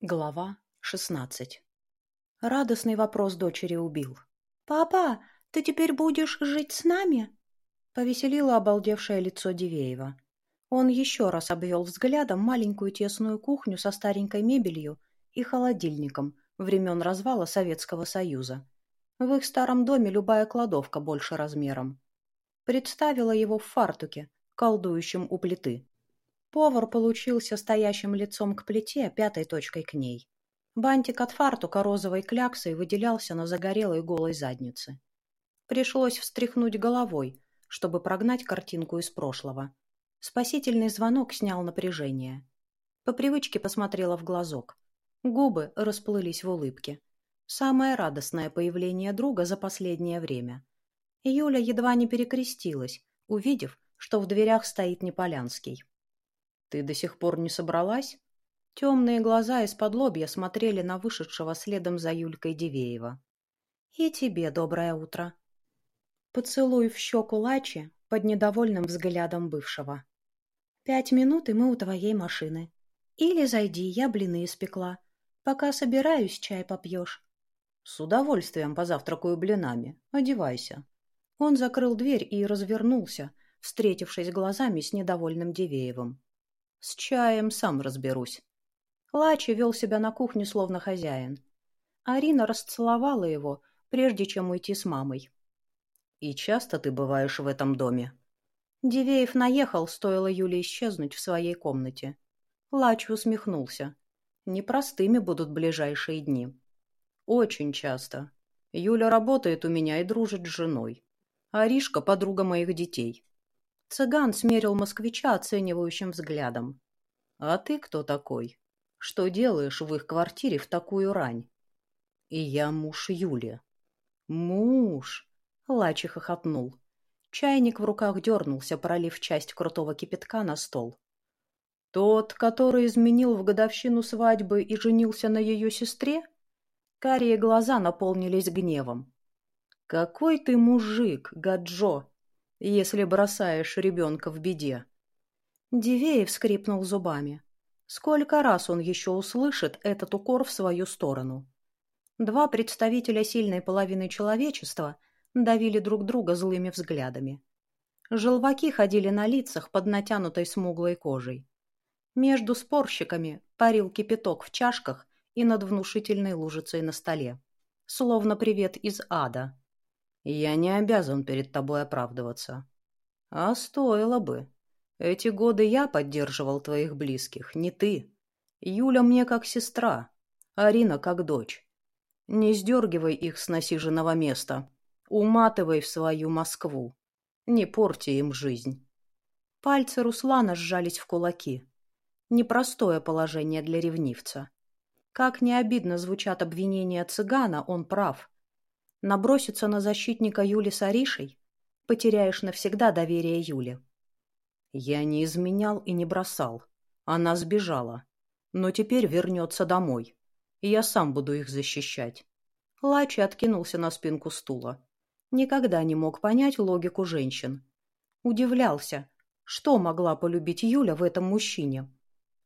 Глава шестнадцать. Радостный вопрос дочери убил. «Папа, ты теперь будешь жить с нами?» Повеселило обалдевшее лицо Дивеева. Он еще раз обвел взглядом маленькую тесную кухню со старенькой мебелью и холодильником времен развала Советского Союза. В их старом доме любая кладовка больше размером. Представила его в фартуке, колдующем у плиты. Повар получился стоящим лицом к плите, пятой точкой к ней. Бантик от фартука розовой кляксой выделялся на загорелой голой заднице. Пришлось встряхнуть головой, чтобы прогнать картинку из прошлого. Спасительный звонок снял напряжение. По привычке посмотрела в глазок. Губы расплылись в улыбке. Самое радостное появление друга за последнее время. Юля едва не перекрестилась, увидев, что в дверях стоит Неполянский. «Ты до сих пор не собралась?» Темные глаза из-под лобья смотрели на вышедшего следом за Юлькой Дивеева. «И тебе доброе утро!» Поцелуй в щеку Лачи под недовольным взглядом бывшего. «Пять минут, и мы у твоей машины. Или зайди, я блины испекла. Пока собираюсь, чай попьешь». «С удовольствием позавтракаю блинами. Одевайся». Он закрыл дверь и развернулся, встретившись глазами с недовольным Дивеевым. «С чаем сам разберусь». Лачи вел себя на кухне словно хозяин. Арина расцеловала его, прежде чем уйти с мамой. «И часто ты бываешь в этом доме?» Дивеев наехал, стоило Юле исчезнуть в своей комнате. Лач усмехнулся. «Непростыми будут ближайшие дни». «Очень часто. Юля работает у меня и дружит с женой. Аришка — подруга моих детей». Цыган смерил москвича оценивающим взглядом. «А ты кто такой? Что делаешь в их квартире в такую рань?» «И я муж Юли». «Муж!» Лачи хохотнул. Чайник в руках дернулся, пролив часть крутого кипятка на стол. «Тот, который изменил в годовщину свадьбы и женился на ее сестре?» Карие глаза наполнились гневом. «Какой ты мужик, Гаджо, если бросаешь ребенка в беде!» Дивеев скрипнул зубами. Сколько раз он еще услышит этот укор в свою сторону? Два представителя сильной половины человечества – давили друг друга злыми взглядами. Желваки ходили на лицах под натянутой смуглой кожей. Между спорщиками парил кипяток в чашках и над внушительной лужицей на столе. Словно привет из ада. «Я не обязан перед тобой оправдываться». «А стоило бы. Эти годы я поддерживал твоих близких, не ты. Юля мне как сестра, Арина как дочь. Не сдергивай их с насиженного места, Уматывай в свою Москву. Не порти им жизнь. Пальцы Руслана сжались в кулаки. Непростое положение для ревнивца. Как не обидно звучат обвинения цыгана, он прав. Наброситься на защитника Юли с Аришей — потеряешь навсегда доверие Юли. Я не изменял и не бросал. Она сбежала. Но теперь вернется домой. И я сам буду их защищать. Лачи откинулся на спинку стула. Никогда не мог понять логику женщин. Удивлялся, что могла полюбить Юля в этом мужчине.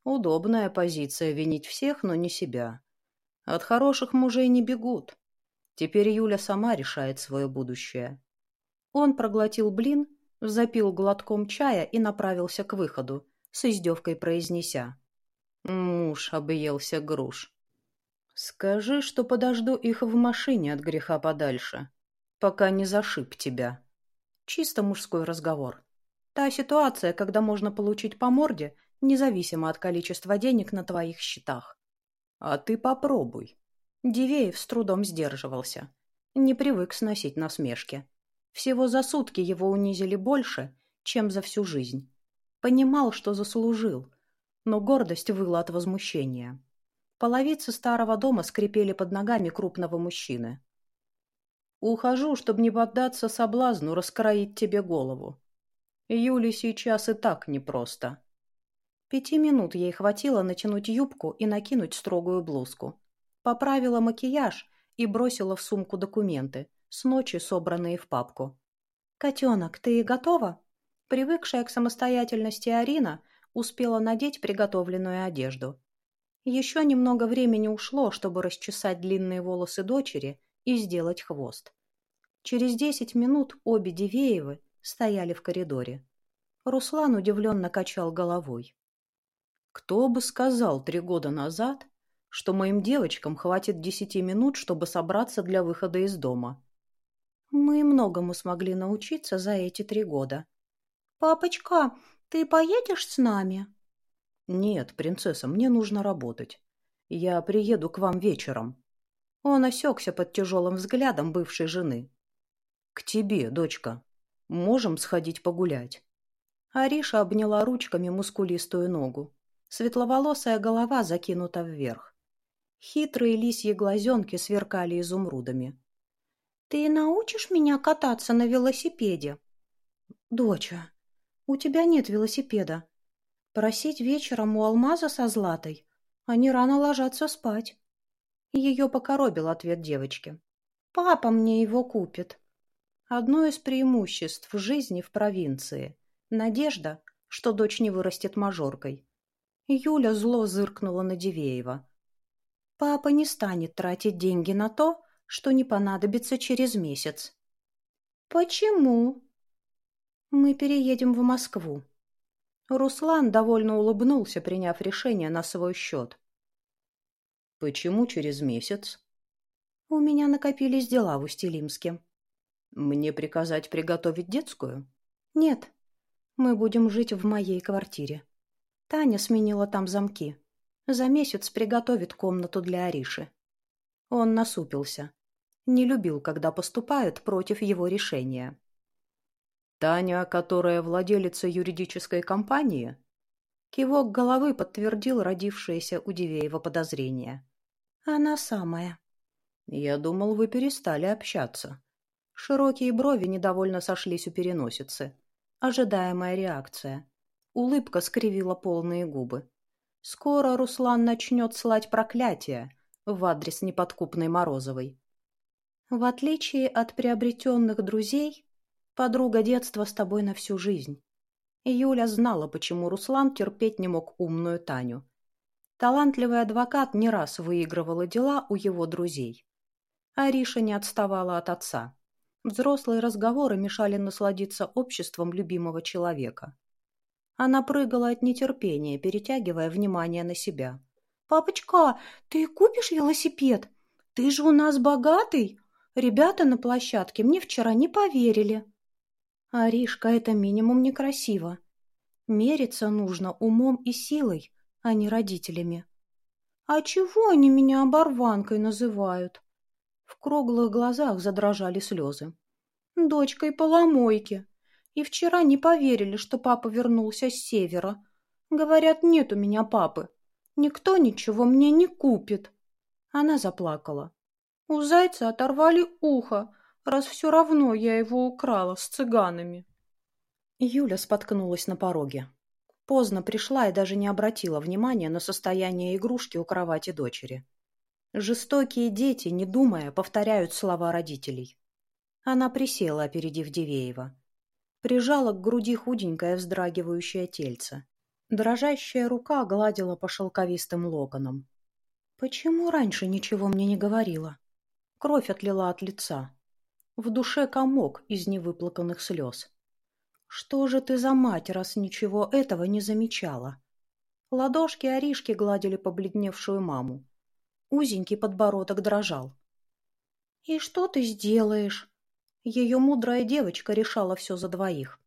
Удобная позиция винить всех, но не себя. От хороших мужей не бегут. Теперь Юля сама решает свое будущее. Он проглотил блин, запил глотком чая и направился к выходу, с издевкой произнеся. Муж объелся груш. Скажи, что подожду их в машине от греха подальше пока не зашиб тебя. Чисто мужской разговор. Та ситуация, когда можно получить по морде, независимо от количества денег на твоих счетах. А ты попробуй. Дивеев с трудом сдерживался. Не привык сносить насмешки. Всего за сутки его унизили больше, чем за всю жизнь. Понимал, что заслужил, но гордость выла от возмущения. Половицы старого дома скрипели под ногами крупного мужчины. Ухожу, чтобы не поддаться соблазну раскроить тебе голову. Юле сейчас и так непросто. Пяти минут ей хватило натянуть юбку и накинуть строгую блузку. Поправила макияж и бросила в сумку документы, с ночи собранные в папку. «Котенок, ты готова?» Привыкшая к самостоятельности Арина успела надеть приготовленную одежду. Еще немного времени ушло, чтобы расчесать длинные волосы дочери и сделать хвост. Через десять минут обе Дивеевы стояли в коридоре. Руслан удивленно качал головой. Кто бы сказал три года назад, что моим девочкам хватит десяти минут, чтобы собраться для выхода из дома? Мы многому смогли научиться за эти три года. «Папочка, ты поедешь с нами?» «Нет, принцесса, мне нужно работать. Я приеду к вам вечером». Он осекся под тяжелым взглядом бывшей жены. «К тебе, дочка. Можем сходить погулять». Ариша обняла ручками мускулистую ногу. Светловолосая голова закинута вверх. Хитрые лисьи глазенки сверкали изумрудами. «Ты научишь меня кататься на велосипеде?» «Доча, у тебя нет велосипеда. Просить вечером у алмаза со златой. Они рано ложатся спать». Ее покоробил ответ девочки. «Папа мне его купит». Одно из преимуществ жизни в провинции – надежда, что дочь не вырастет мажоркой. Юля зло зыркнула на Дивеева. «Папа не станет тратить деньги на то, что не понадобится через месяц». «Почему?» «Мы переедем в Москву». Руслан довольно улыбнулся, приняв решение на свой счет. «Почему через месяц?» «У меня накопились дела в Устилимске». Мне приказать приготовить детскую? Нет. Мы будем жить в моей квартире. Таня сменила там замки. За месяц приготовит комнату для Ариши. Он насупился. Не любил, когда поступают против его решения. Таня, которая владелица юридической компании? Кивок головы подтвердил родившееся у Дивеева подозрение. Она самая. Я думал, вы перестали общаться. Широкие брови недовольно сошлись у переносицы. Ожидаемая реакция. Улыбка скривила полные губы. Скоро Руслан начнет слать проклятия в адрес неподкупной Морозовой. В отличие от приобретенных друзей, подруга детства с тобой на всю жизнь. Юля знала, почему Руслан терпеть не мог умную Таню. Талантливый адвокат не раз выигрывала дела у его друзей. Ариша не отставала от отца. Взрослые разговоры мешали насладиться обществом любимого человека. Она прыгала от нетерпения, перетягивая внимание на себя. «Папочка, ты купишь велосипед? Ты же у нас богатый! Ребята на площадке мне вчера не поверили». «Аришка, это минимум некрасиво. Мериться нужно умом и силой, а не родителями». «А чего они меня оборванкой называют?» В круглых глазах задрожали слезы. «Дочкой поломойки. И вчера не поверили, что папа вернулся с севера. Говорят, нет у меня папы. Никто ничего мне не купит». Она заплакала. У зайца оторвали ухо, раз все равно я его украла с цыганами. Юля споткнулась на пороге. Поздно пришла и даже не обратила внимания на состояние игрушки у кровати дочери. Жестокие дети, не думая, повторяют слова родителей. Она присела, опередив Дивеева. Прижала к груди худенькое вздрагивающее тельце. Дрожащая рука гладила по шелковистым локонам. «Почему раньше ничего мне не говорила?» Кровь отлила от лица. В душе комок из невыплаканных слез. «Что же ты за мать, раз ничего этого не замечала?» Ладошки Аришки гладили побледневшую маму. Узенький подбородок дрожал. «И что ты сделаешь?» Ее мудрая девочка решала все за двоих.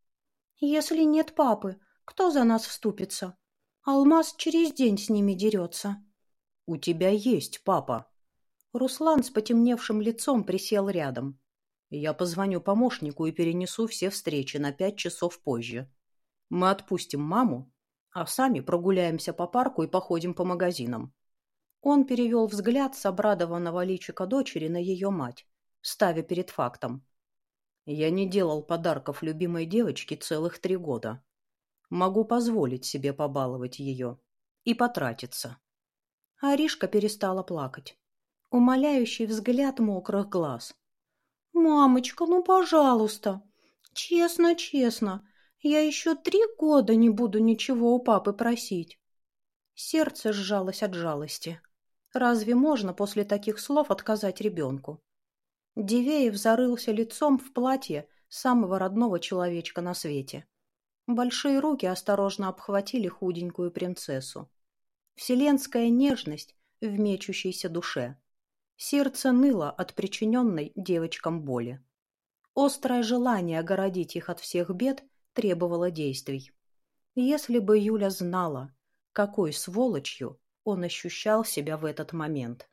«Если нет папы, кто за нас вступится? Алмаз через день с ними дерется». «У тебя есть папа». Руслан с потемневшим лицом присел рядом. «Я позвоню помощнику и перенесу все встречи на пять часов позже. Мы отпустим маму, а сами прогуляемся по парку и походим по магазинам. Он перевел взгляд с обрадованного личика дочери на ее мать, ставя перед фактом. «Я не делал подарков любимой девочке целых три года. Могу позволить себе побаловать ее и потратиться». Аришка перестала плакать. Умоляющий взгляд мокрых глаз. «Мамочка, ну, пожалуйста! Честно, честно, я еще три года не буду ничего у папы просить». Сердце сжалось от жалости. Разве можно после таких слов отказать ребенку? Дивеев зарылся лицом в платье самого родного человечка на свете. Большие руки осторожно обхватили худенькую принцессу. Вселенская нежность в мечущейся душе. Сердце ныло от причиненной девочкам боли. Острое желание огородить их от всех бед требовало действий. Если бы Юля знала, какой сволочью он ощущал себя в этот момент.